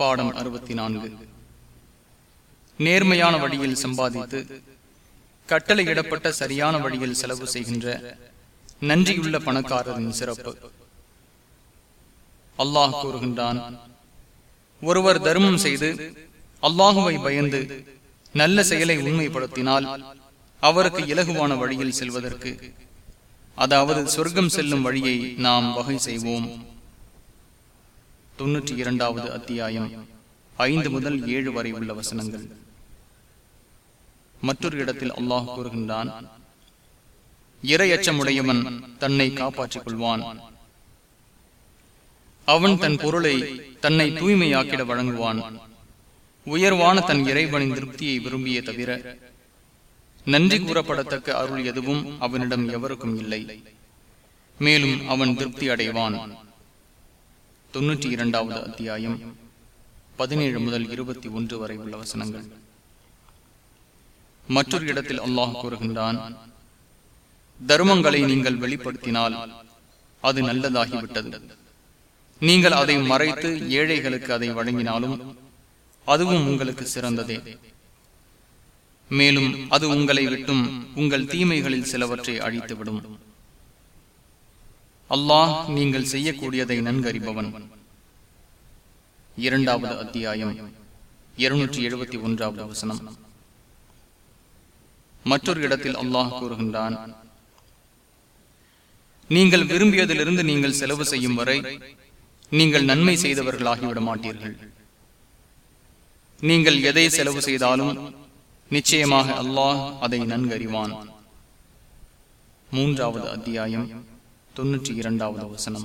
பாடம் அறுபத்தி நான்கு நேர்மையான வழியில் சம்பாதித்து கட்டளையிடப்பட்ட சரியான வழியில் செலவு செய்கின்ற நன்றியுள்ள பணக்காரரின் சிறப்பு. அல்லாஹ் கூறுகின்றான் ஒருவர் தர்மம் செய்து அல்லாஹுவை பயந்து நல்ல செயலை உண்மைப்படுத்தினால் அவருக்கு இலகுவான வழியில் செல்வதற்கு அதாவது சொர்க்கம் செல்லும் வழியை நாம் வகை செய்வோம். தொன்னூற்றி இரண்டாவது அத்தியாயம் ஐந்து முதல் ஏழு வரை உள்ள வசனங்கள். மற்றொரு இடத்தில் அல்லாஹ் கூறுகின்றான் இரையச்சமுடையவன் தன்னை காப்பாற்றிக் கொள்வான் அவன் தன் பொருளை தன்னை தூய்மையாக்கிட வழங்குவான். உயர்வான தன் இறைவனின் திருப்தியை விரும்பிய தவிர நன்றி கூறப்படத்தக்க அருள் எதுவும் அவனிடம் எவருக்கும் இல்லை. மேலும் அவன் திருப்தி அடைவான். தொன்னூற்றி இரண்டாவது அத்தியாயம் பதினேழு முதல் இருபத்தி ஒன்று வரை உள்ள வசனங்கள். மற்றொரு இடத்தில் அல்லாஹ் கூறுகின்றான் தர்மங்களை நீங்கள் வெளிப்படுத்தினால் அது நல்லதாகிவிட்டது. நீங்கள் அதை மறைத்து ஏழைகளுக்கு அதை வழங்கினாலும் அதுவும் உங்களுக்கு சிறந்ததே. மேலும் அது உங்களை விட்டும் உங்கள் தீமைகளில் சிலவற்றை அழித்துவிடும். அல்லாஹ் நீங்கள் செய்யக்கூடியதை நன்கறிபவன். இரண்டாவது அத்தியாயம் இருநூற்றி எழுபத்தி ஒன்றாவது வசனம். மற்றொரு இடத்தில் அல்லாஹ் கூறுகின்றான் நீங்கள் விரும்பியதிலிருந்து நீங்கள் செலவு செய்யும் வரை நீங்கள் நன்மை செய்தவர்களாகிவிட மாட்டீர்கள். நீங்கள் எதை செலவு செய்தாலும் நிச்சயமாக அல்லாஹ் அதை நன்கறிவான். மூன்றாவது அத்தியாயம் தொன்னூற்றி இரண்டாவது வசனம்.